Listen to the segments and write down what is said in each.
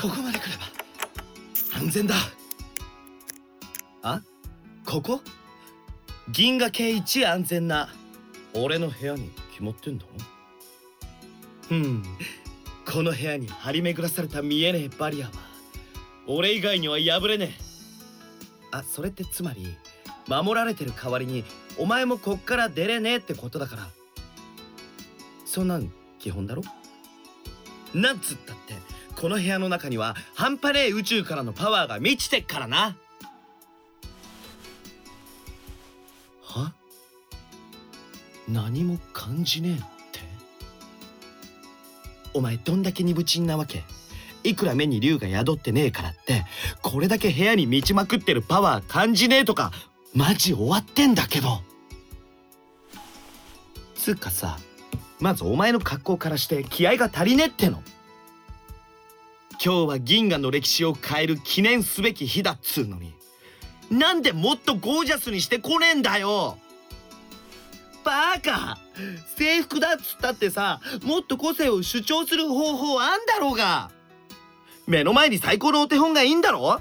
ここまで来れば。安全だ。あ？ここ？銀河系一安全な。俺の部屋に決まってんだ。ろうん。この部屋に張り巡らされた見えねえバリアは。俺以外には破れねえ。あそれってつまり守られてる代わりにお前もこっから出れねえってことだから。そんなん基本だろ？なんつったってこの部屋の中には半端ねえ宇宙からのパワーが満ちてっからな。は？何も感じねえって？お前どんだけ鈍ちんなわけ？いくら目に竜が宿ってねえからって？これだけ部屋に満ちまくってるパワー感じねえとかマジ終わってんだけど。つうかさまずお前の格好からして気合が足りねえっての。今日は銀河の歴史を変える記念すべき日だっつうのに。なんでもっとゴージャスにしてこねえんだよ。バカ。制服だっつったってさもっと個性を主張する方法あんだろうが。目の前に最高のお手本がいいんだろ？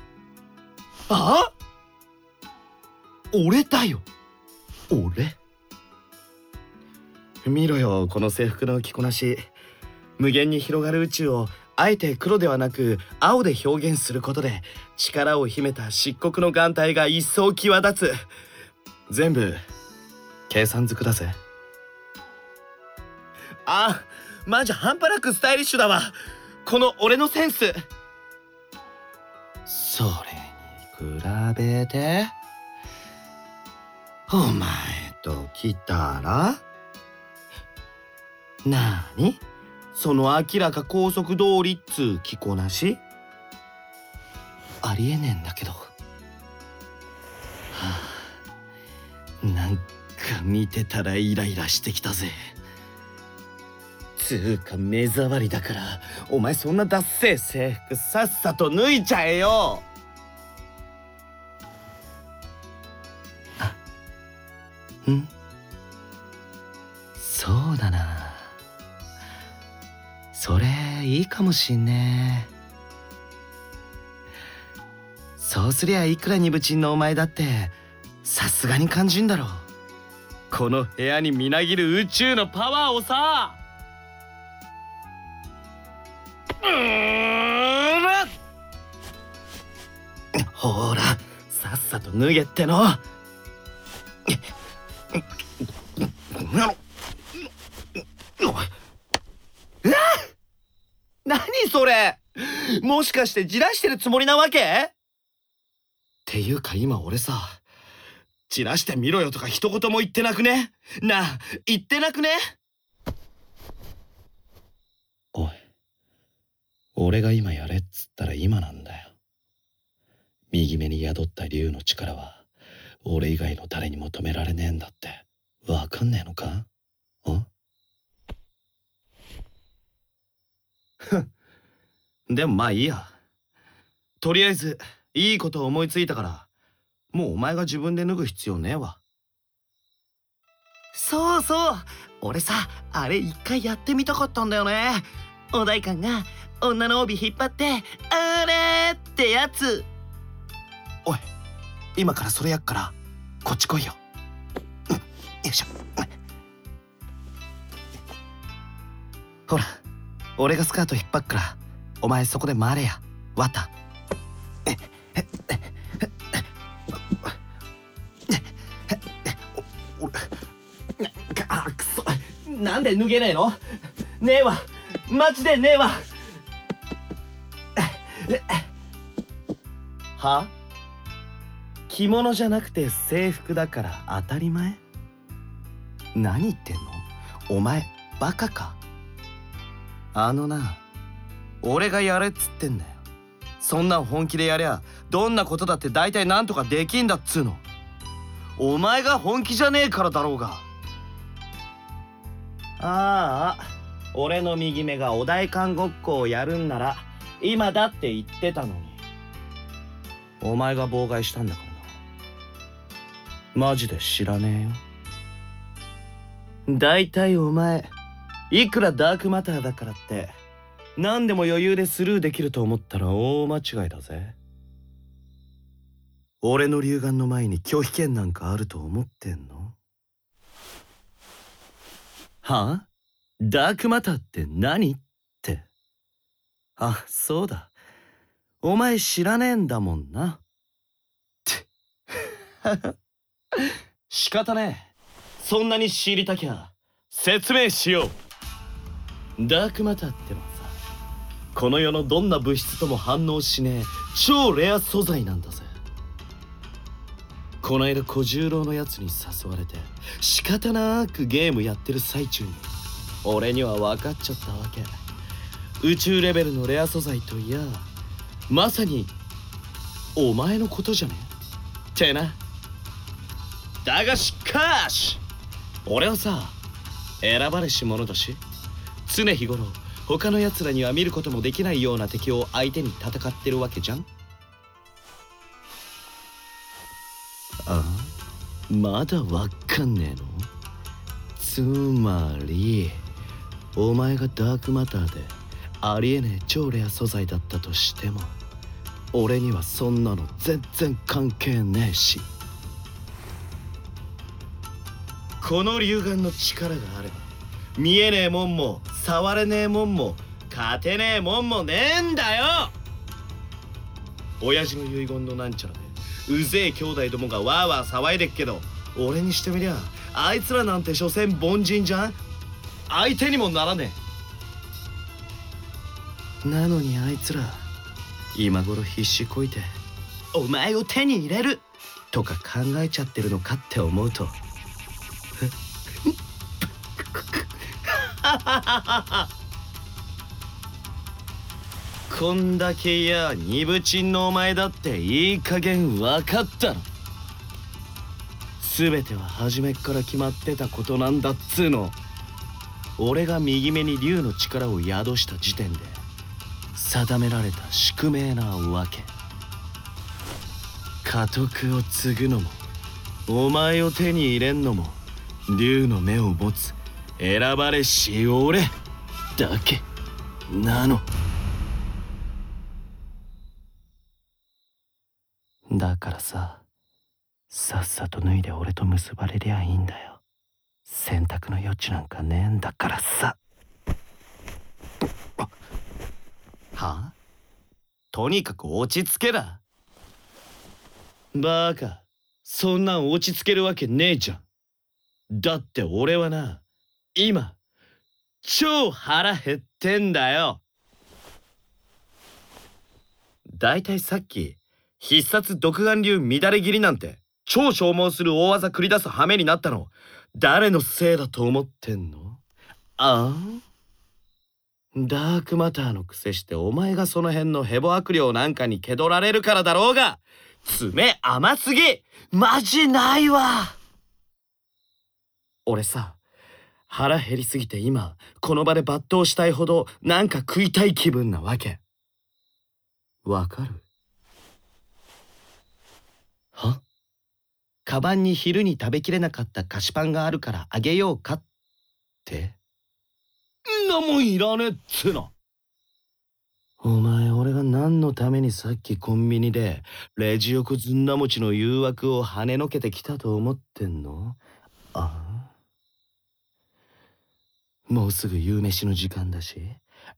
あ？俺だよ。俺？見ろよこの制服の着こなし。無限に広がる宇宙をあえて黒ではなく青で表現することで力を秘めた漆黒の眼帯が一層際立つ。全部計算づくだぜあマジ半端なくスタイリッシュだわ。この俺のセンス。それに比べてお前と来たら？なにその明らか高速通りっつう着こなし？ありえねえんだけど、はあ、なんか見てたらイライラしてきたぜ。つうか目障りだからお前そんなダッセー制服さっさと脱いちゃえよ。あうん？そうだな。それいいかもしんね。そうすりゃいくらにぶちんのお前だってさすがに感じんだろこの部屋にみなぎる宇宙のパワーをさ。ほらさっさと脱げっての何それ？もしかしてじらしてるつもりなわけ？っていうか今俺さじらしてみろよとか一言も言ってなくね？なあ言ってなくね？おい俺が今やれっつったら今なんだよ。右目に宿った竜の力は俺以外の誰にも止められねえんだって。わかんねえのか？んふん でもまあいいや。とりあえずいいこと思いついたからもうお前が自分で脱ぐ必要ねえわ。そうそう。俺さあれ一回やってみたかったんだよね。お代官が女の帯引っ張って「あれ!」ってやつ。おい今からそれやっからこっち来いよ、うん、よいしょ。ほら俺がスカート引っ張っからお前そこで回れや。わた。くそなんで脱げねえの？ねえわ。マジでねえわ。は？着物じゃなくて制服だから当たり前？何言ってんの？お前バカか？あのな俺がやれっつってんだよ。そんなん本気でやりゃどんなことだって大体なんとかできんだっつうの。お前が本気じゃねえからだろうが。ああ俺の右目がお代官ごっこをやるんなら今だって言ってたのに。お前が妨害したんだからな。マジで知らねえよ。大体お前いくらダークマターだからって何でも余裕でスルーできると思ったら大間違いだぜ。俺の龍眼の前に拒否権なんかあると思ってんの？はあ？ダークマターって何って。あそうだ。お前知らねえんだもんな。って。仕方ねえ。そんなに知りたきゃ説明しよう。ダークマターってのはさこの世のどんな物質とも反応しねえ超レア素材なんだぜ。この間小十郎のやつに誘われて仕方なくゲームやってる最中に俺には分かっちゃったわけ。宇宙レベルのレア素材といやまさにお前のことじゃねってな。だがしかし俺はさ選ばれし者だし常日頃他の奴らには見ることもできないような敵を相手に戦ってるわけじゃん？あまだわかんねえの？つまりお前がダークマターでありえねえ超レア素材だったとしても俺にはそんなの全然関係ねえし。この龍眼の力があれば見えねえもんも触れねえもんも勝てねえもんもねえんだよ。親父の遺言のなんちゃらでうぜえ兄弟どもがわーわー騒いでっけど俺にしてみりゃあいつらなんて所詮凡人じゃん。相手にもならねえ。なのにあいつら今頃必死こいてお前を手に入れる。とか考えちゃってるのかって思うと こんだけや二部賃のお前だっていい加減分かったの全ては初めっから決まってたことなんだっつうの。俺が右目に竜の力を宿した時点で定められた宿命なわけ。家督を継ぐのもお前を手に入れんのも竜の目を持つ選ばれし俺だけ。なの。だからささっさと脱いで俺と結ばれりゃいいんだよ。選択の余地なんかねえんだからさ。はあ？とにかく落ち着けだ。バカ。そんなん落ち着けるわけねえじゃん。だって俺はな今超腹減ってんだよ。だいたいさっき必殺独眼流乱れ斬りなんて超消耗する大技繰り出す羽目になったの誰のせいだと思ってんの？ああ？ダークマターの癖してお前がその辺のヘボ悪霊なんかに気取られるからだろうが爪甘すぎ！マジないわ！俺さ腹減りすぎて今この場で抜刀したいほどなんか食いたい気分なわけ。わかる？は？カバンに昼に食べきれなかった菓子パンがあるからあげようかって？んなもんいらねえっつの。お前俺が何のためにさっきコンビニでレジ横ずんだ餅の誘惑を跳ねのけてきたと思ってんの？ああ。もうすぐ夕飯の時間だし。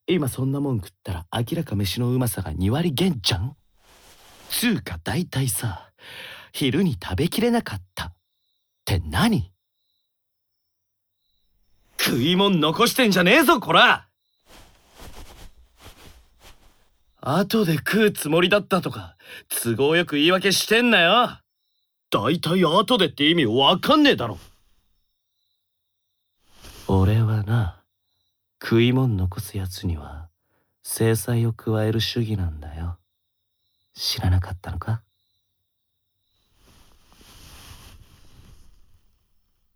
今そんなもん食ったら明らか飯のうまさが2割減じゃん?つうか大体さ昼に食べきれなかった。って何?食いもん残してんじゃねえぞこら!後で食うつもりだったとか都合よく言い訳してんなよ。大体後でって意味わかんねえだろ俺はな。食いもん残すやつには制裁を加える主義なんだよ。知らなかったのか？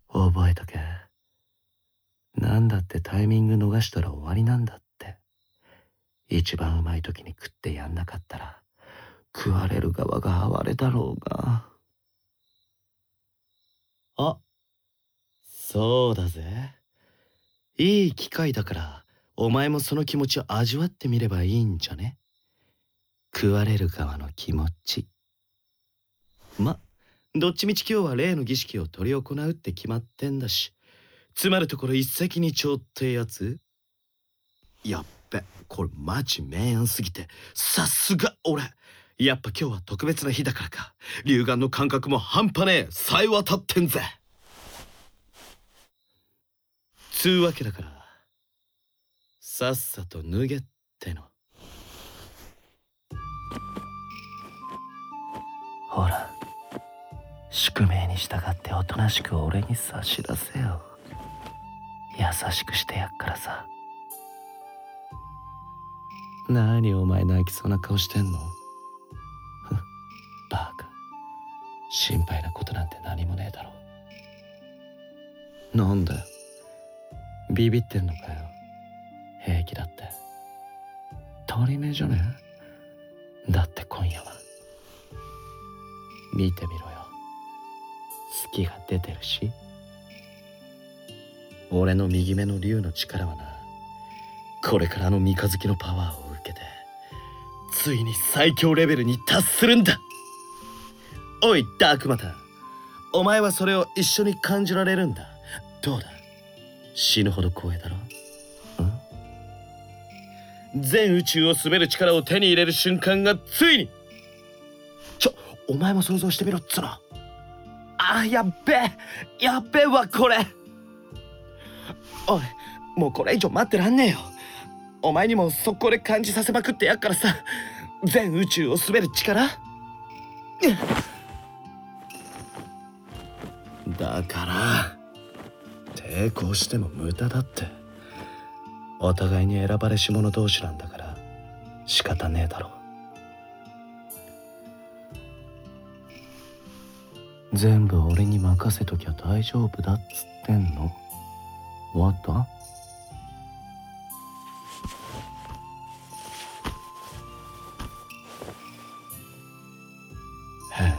覚えとけ。なんだってタイミング逃したら終わりなんだって。一番うまい時に食ってやんなかったら食われる側が哀れだろうが。あそうだぜ。いい機会だからお前もその気持ちを味わってみればいいんじゃね？食われる側の気持ち。まどっちみち今日は例の儀式を執り行うって決まってんだし。つまるところ一石二鳥ってやつ？やっべこれマジ明暗すぎて。さすが俺。やっぱ今日は特別な日だからか。龍眼の感覚も半端ねえ。さえ渡ってんぜ。つうわけだから。さっさと脱げっての。ほら。宿命に従っておとなしく俺に差し出せよ。優しくしてやっからさ。何お前泣きそうな顔してんの？バカ。心配なことなんて何もねえだろ。なんだよビビってんのかよ。平気だって。足りねえじゃねだって今夜は。見てみろよ。月が出てるし。俺の右目の竜の力はな。これからの三日月のパワーを受けてついに最強レベルに達するんだ。おいダークマター。お前はそれを一緒に感じられるんだ。どうだ？死ぬほど光栄だろ？全宇宙を滑る力を手に入れる瞬間がついに！ちょお前も想像してみろっつの。あやっべやっべわこれ。おいもうこれ以上待ってらんねえよ。お前にも速攻で感じさせまくってやっからさ。全宇宙を滑る力。だから抵抗しても無駄だって。お互いに選ばれし者同士なんだから仕方ねえだろ全部俺に任せときゃ大丈夫だっつってんの。終わった？へえ。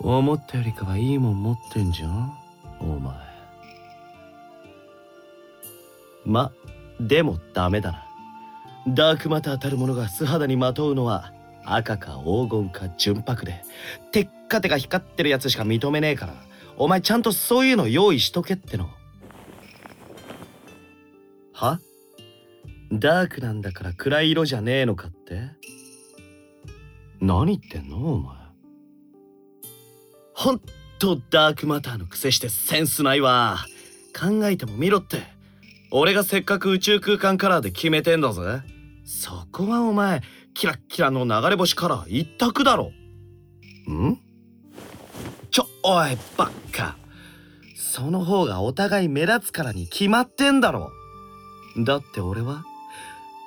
思ったよりかはいいもん持ってんじゃん？お前。までもダメだな。ダークマターたるものが素肌にまとうのは赤か黄金か純白でテッカテカ光ってるやつしか認めねえからお前ちゃんとそういうの用意しとけっての。は？ダークなんだから暗い色じゃねえのかって？何言ってんのお前。ほんとダークマターの癖してセンスないわ。考えてもみろって。俺がせっかく宇宙空間カラーで決めてんだぜ。そこはお前キラッキラの流れ星カラー一択だろ。ん？ちょおいばっかその方がお互い目立つからに決まってんだろ。だって俺は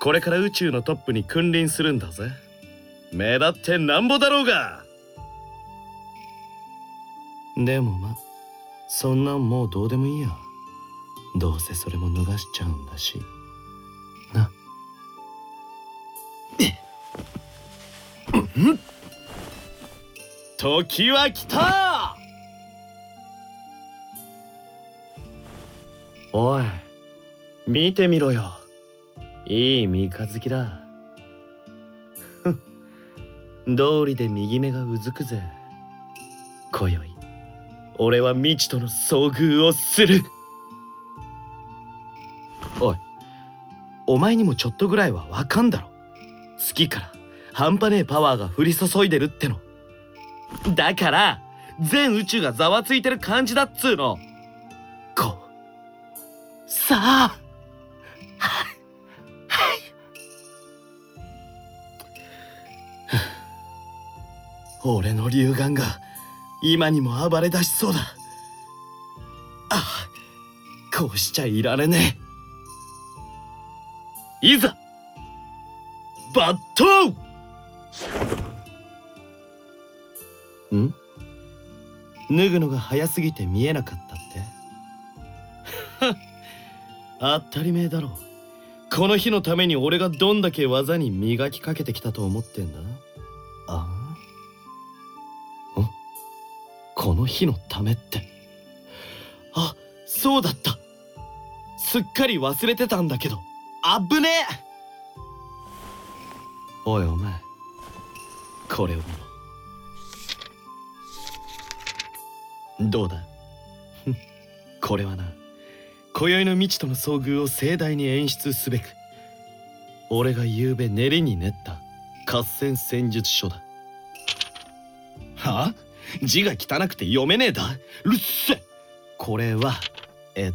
これから宇宙のトップに君臨するんだぜ。目立ってなんぼだろうが。でもまそんなんもうどうでもいいやどうせそれも逃しちゃうんだし。な。時は来た！おい見てみろよ。いい三日月だ。道理で右目がうずくぜ。今宵俺は未知との遭遇をするおい。お前にもちょっとぐらいはわかんだろ。月から半端ねえパワーが降り注いでるっての。だから全宇宙がざわついてる感じだっつうの。こう。さあ。はいはい俺の龍眼が今にも暴れ出しそうだ。ああこうしちゃいられねえ。いざバットん？脱ぐのが早すぎて見えなかったって？当たり前だろ。この日のために俺がどんだけ技に磨きかけてきたと思ってんだ？ああ？ん？この日のためって。あそうだった。すっかり忘れてたんだけどあぶねえ。おいお前。これを見ろ。どうだ？これはな。今宵の未知との遭遇を盛大に演出すべく俺が昨べ練りに練った合戦戦術書だ。は？あ字が汚くて読めねえだ？うっせ！これはえっ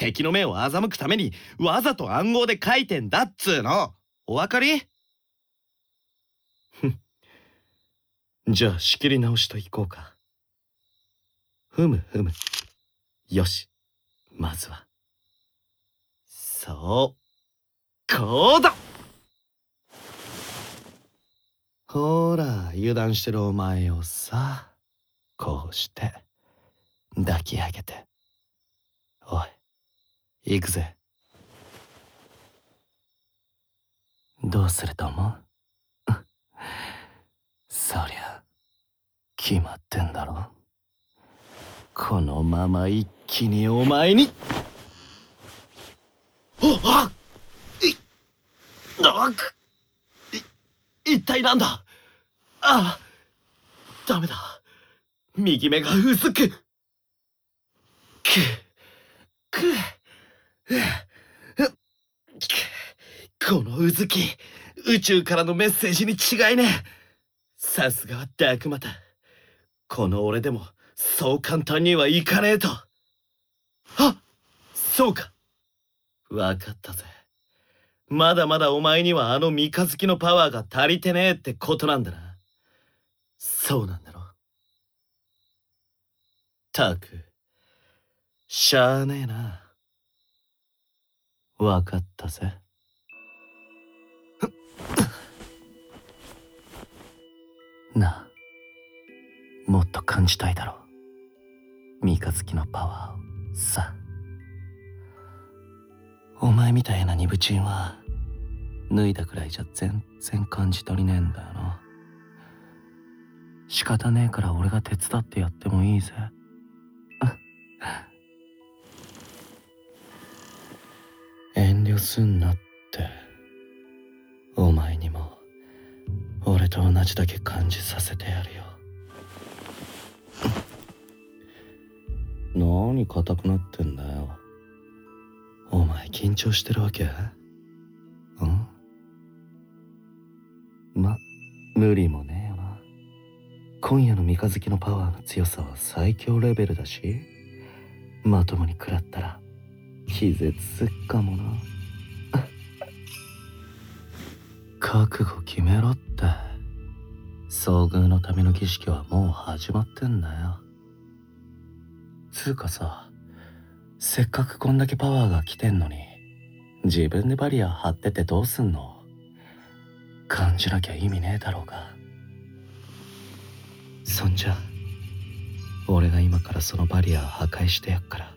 敵の目を欺くためにわざと暗号で書いてんだっつーの。お分かり？ふん。じゃあ仕切り直しといこうか。ふむふむ。よし。まずは。そう。こうだ。ほら油断してるお前をさ。こうして。抱き上げて。おい。行くぜ。どうすると思う？そりゃ決まってんだろ？このまま一気にお前に。おあいあくい一体なんだ？ああダメだ。右目がうずくく。くく。このうずき宇宙からのメッセージに違いね。えさすがはダークマタこの俺でもそう簡単にはいかねえと。あそうか。わかったぜ。まだまだお前にはあの三日月のパワーが足りてねえってことなんだな。そうなんだろたくしゃあねえな。わかったぜ。なあもっと感じたいだろう。三日月のパワーを。さお前みたいなニブチンは脱いだくらいじゃ全然感じ取りねえんだよな。仕方ねえから俺が手伝ってやってもいいぜ。すんなってお前にも俺と同じだけ感じさせてやるよ。何硬くなってんだよ。お前緊張してるわけ？うん？ま無理もねえよな今夜の三日月のパワーの強さは最強レベルだし。まともに食らったら気絶すっかもな。覚悟決めろって。遭遇のための儀式はもう始まってんだよ。つうかさせっかくこんだけパワーが来てんのに自分でバリア張っててどうすんの？感じなきゃ意味ねえだろうが。そんじゃ俺が今からそのバリアを破壊してやっから。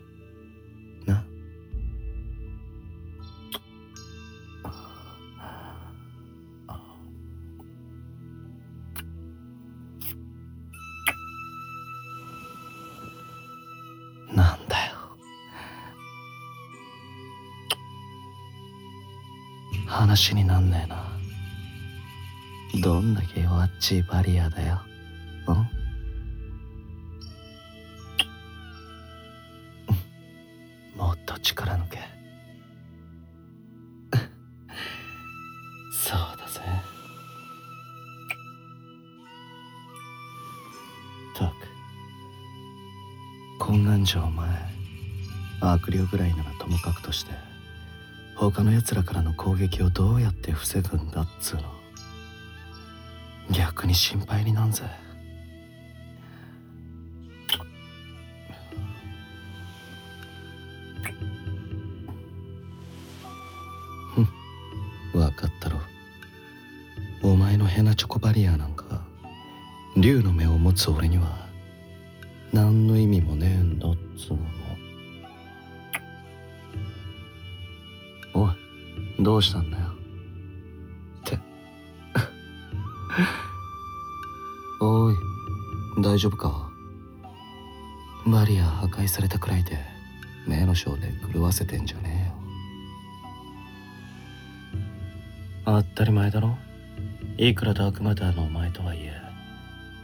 話になんねえな。どんだけ弱っちいバリアだよ。ん？もっと力抜け。そうだぜ。たく懇願状お前悪霊ぐらいならともかくとして。他の奴らからの攻撃をどうやって防ぐんだっつうの。逆に心配になんぜ。ふん。分かったろ。お前のヘナチョコバリアなんか竜の目を持つ俺には何の意味もねえんだっつうの。どうしたんだよ。って。おい大丈夫か？バリア破壊されたくらいで目の焦点狂わせてんじゃねえよ。当たり前だろ？いくらダークマターのお前とはいえ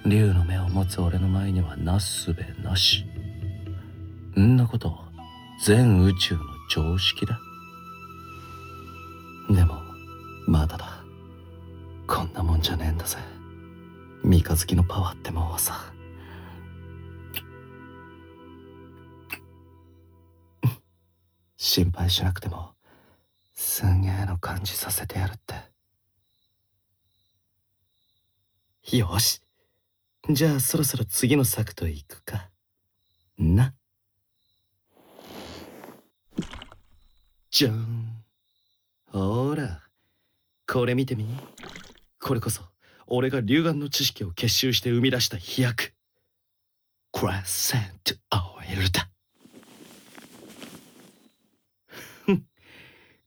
竜の目を持つ俺の前にはなすべなし。んなこと全宇宙の常識だまだだ。こんなもんじゃねえんだぜ。三日月のパワーってもんはさ。心配しなくてもすげえの感じさせてやるって。よし。じゃあそろそろ次の策といくか。な。じゃん。ほら。これ見てみ。これこそ俺が龍眼の知識を結集して生み出した飛躍。クラッセントオイルだ。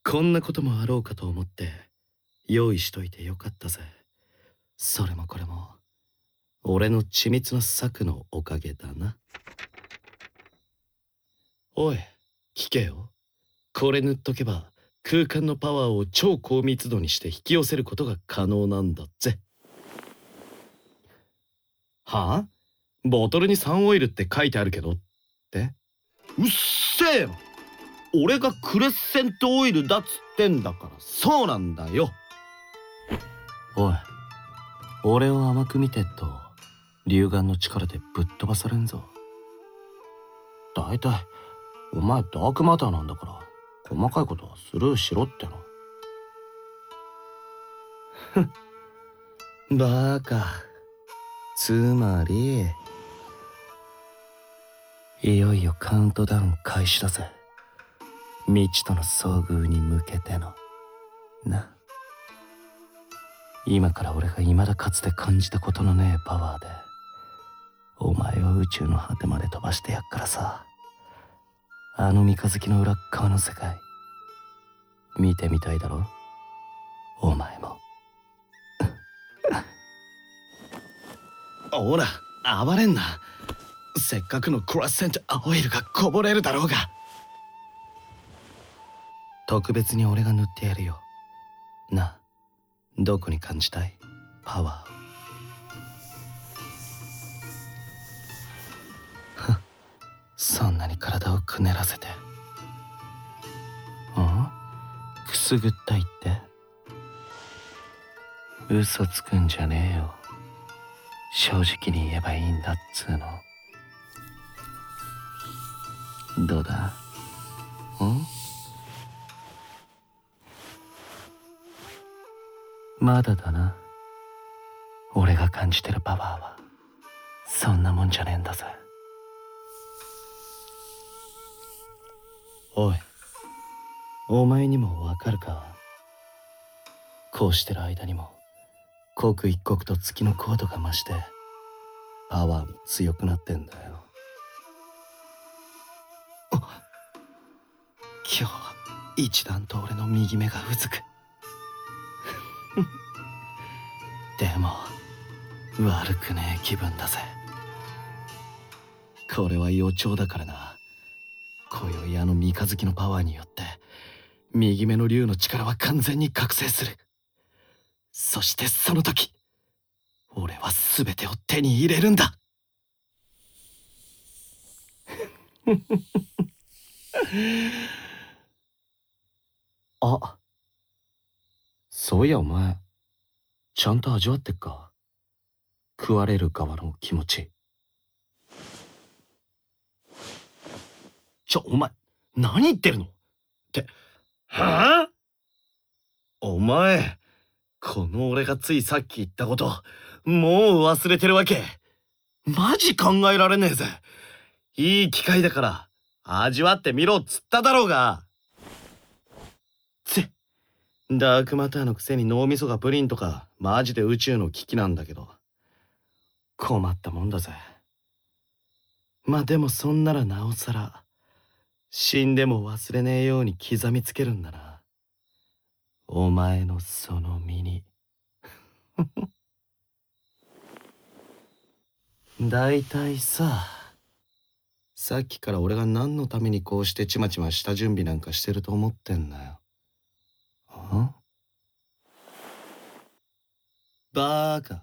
こんなこともあろうかと思って用意しといてよかったぜ。それもこれも俺の緻密な策のおかげだな。おい聞けよ。これ塗っとけば空間のパワーを超高密度にして引き寄せることが可能なんだぜ。はあ？ボトルにサンオイルって書いてあるけどって？うっせえよ！俺がクレッセントオイルだっつってんだからそうなんだよ。おい俺を甘く見てっと龍眼の力でぶっ飛ばされんぞ。大体お前ダークマターなんだから。細かいことはスルーしろっての。バカ。つまり。いよいよカウントダウン開始だぜ。未知との遭遇に向けての。な。今から俺が未だかつて感じたことのねえパワーで。お前を宇宙の果てまで飛ばしてやっからさあの三日月の裏側の世界見てみたいだろ？お前も。ほら暴れんな。せっかくのクラッセントオイルがこぼれるだろうが。特別に俺が塗ってやるよ。などこに感じたい？パワーそんなに体をくねらせて。うん？くすぐったいって？嘘つくんじゃねえよ。正直に言えばいいんだっつうの。どうだ？うん？まだだな。俺が感じてるパワーは。そんなもんじゃねえんだぜ。おい。お前にもわかるか？こうしてる間にも刻一刻と月の高度が増してパワーも強くなってんだよ。今日は一段と俺の右目がうずく。でも悪くねえ気分だぜ。これは予兆だからな。今宵あの三日月のパワーによって右目の竜の力は完全に覚醒する。そしてその時俺は全てを手に入れるんだ。あそういやお前ちゃんと味わってっか。食われる側の気持ち。ちょお前何言ってるの？って。はあ？お前この俺がついさっき言ったこともう忘れてるわけ。マジ考えられねえぜ。いい機会だから味わってみろっつっただろうが。ダークマターのくせに脳みそがプリンとかマジで宇宙の危機なんだけど。困ったもんだぜ。まあでもそんならなおさら死んでも忘れねえように刻みつけるんだなお前のその身に 大体ささっきから俺が何のためにこうしてちまちました準備なんかしてると思ってんだよ。あ？バーカ。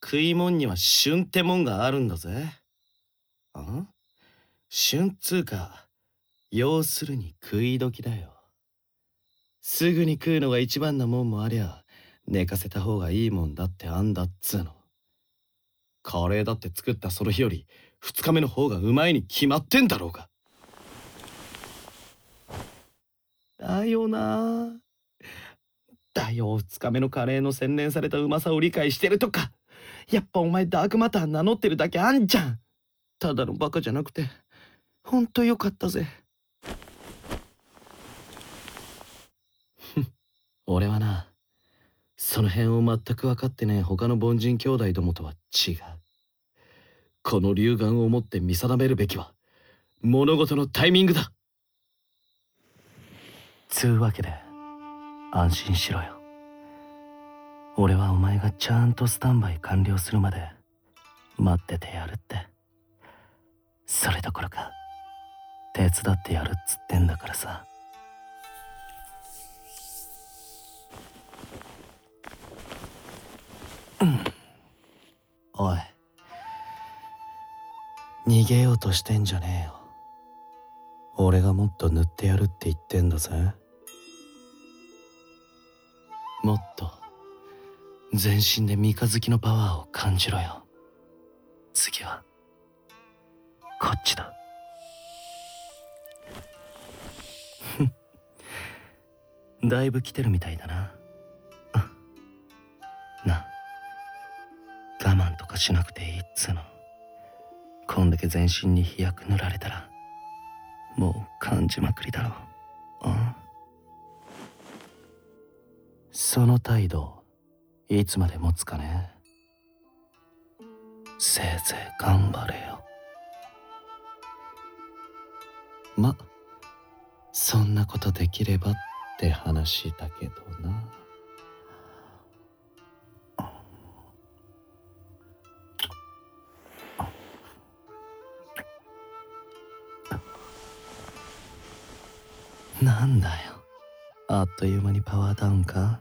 食いもんには旬ってもんがあるんだぜ。あ？旬つうか、要するに食い時だよ。すぐに食うのが一番なもんもありゃ、寝かせた方がいいもんだってあんだっつうの。カレーだって作ったその日より2日目の方がうまいに決まってんだろうが。だよなだよ2日目のカレーの洗練されたうまさを理解してるとかやっぱお前ダークマター名乗ってるだけあんじゃんただのバカじゃなくてほんとよかったぜ俺はなその辺を全く分かってねえ他の凡人兄弟どもとは違う。この龍眼をもって見定めるべきは物事のタイミングだ。つうわけで安心しろよ。俺はお前がちゃんとスタンバイ完了するまで待っててやるって。それどころか手伝ってやるっつってんだからさ。おい。逃げようとしてんじゃねえよ。俺がもっと塗ってやるって言ってんだぜ。もっと全身で三日月のパワーを感じろよ。次はこっちだ。だいぶ来てるみたいだな。な我慢とかしなくていいっつうの。こんだけ全身に飛躍塗られたらもう感じまくりだろう。その態度いつまで持つかね。せいぜい頑張れよ。まそんなことできればって話だけどな。なんだよ。あっという間にパワーダウンか？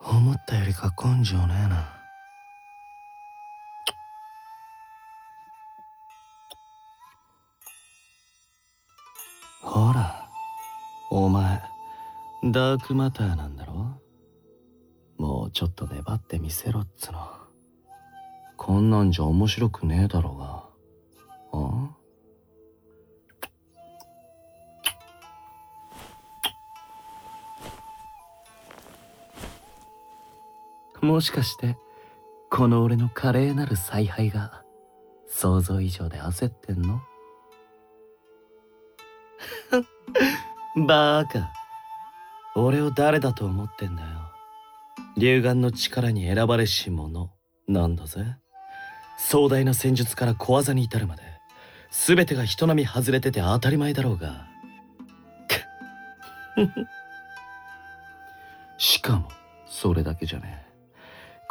思ったよりか根性ねえな。ほらお前ダークマターなんだろ？もうちょっと粘ってみせろっつの。こんなんじゃ面白くねえだろうが。もしかしてこの俺の華麗なる采配が想像以上で焦ってんの？バーカ。俺を誰だと思ってんだよ。龍眼の力に選ばれし者。なんだぜ。壮大な戦術から小技に至るまで全てが人並み外れてて当たり前だろうが。しかもそれだけじゃねえ。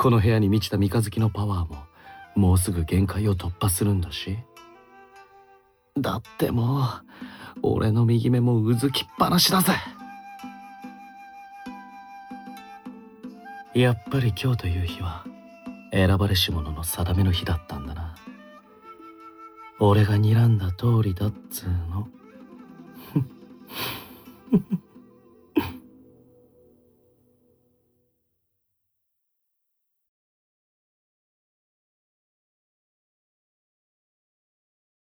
この部屋に満ちた三日月のパワーももうすぐ限界を突破するんだし。だってもう俺の右目もうずきっぱなしだぜ。やっぱり今日という日は選ばれし者の定めの日だったんだな。俺が睨んだ通りだっつーの。